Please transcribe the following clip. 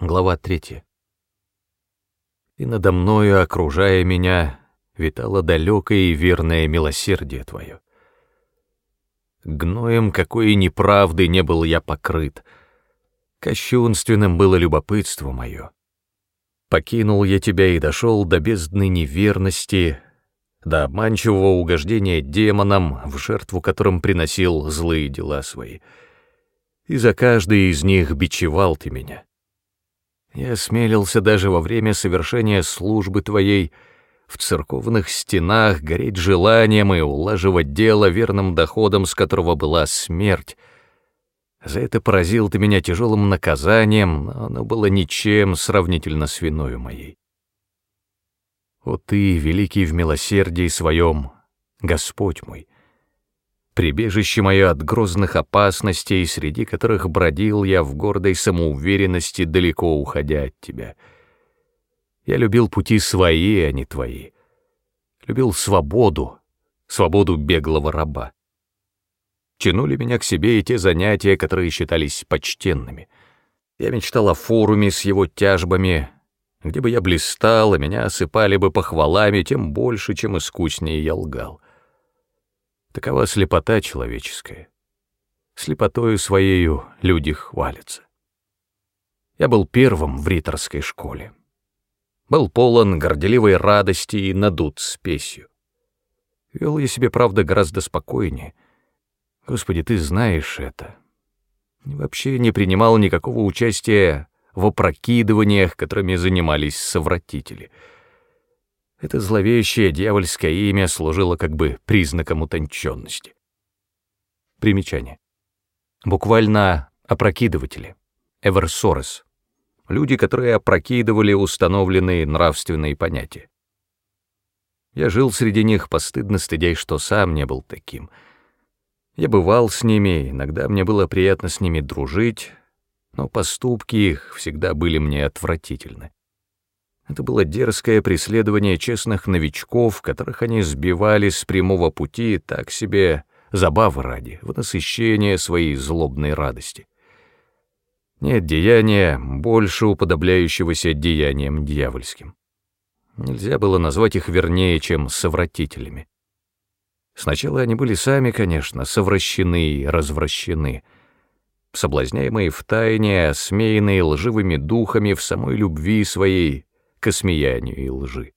Глава 3. И надо мною, окружая меня, витало далекое и верное милосердие Твое. Гноем какой неправды не был я покрыт, кощунственным было любопытство мое. Покинул я тебя и дошел до бездны неверности, до обманчивого угождения демонам, в жертву которым приносил злые дела свои. И за каждый из них бичевал ты меня. Я осмелился даже во время совершения службы Твоей в церковных стенах гореть желанием и улаживать дело верным доходом, с которого была смерть. За это поразил Ты меня тяжелым наказанием, но оно было ничем сравнительно с виною моей. О Ты, великий в милосердии своем, Господь мой! Прибежище мое от грозных опасностей, среди которых бродил я в гордой самоуверенности, далеко уходя от тебя. Я любил пути свои, а не твои. Любил свободу, свободу беглого раба. Тянули меня к себе и те занятия, которые считались почтенными. Я мечтал о форуме с его тяжбами, где бы я блистал, а меня осыпали бы похвалами, тем больше, чем искуснее я лгал. Такова слепота человеческая. Слепотою своею люди хвалятся. Я был первым в риторской школе. Был полон горделивой радости и надут спесью. Вел я себе, правда, гораздо спокойнее. Господи, ты знаешь это. Вообще не принимал никакого участия в опрокидываниях, которыми занимались совратители — это зловещее дьявольское имя служило как бы признаком утонченности. Примечание. Буквально опрокидыватели, эверсорес, люди, которые опрокидывали установленные нравственные понятия. Я жил среди них, постыдно стыдясь, что сам не был таким. Я бывал с ними, иногда мне было приятно с ними дружить, но поступки их всегда были мне отвратительны. Это было дерзкое преследование честных новичков, которых они сбивали с прямого пути так себе забавы ради, в насыщение своей злобной радости. Нет деяния, больше уподобляющегося деяниям дьявольским. Нельзя было назвать их вернее, чем совратителями. Сначала они были сами, конечно, совращены и развращены, соблазняемые в тайне, осмеянные лживыми духами в самой любви своей, к осмеянию и лжи.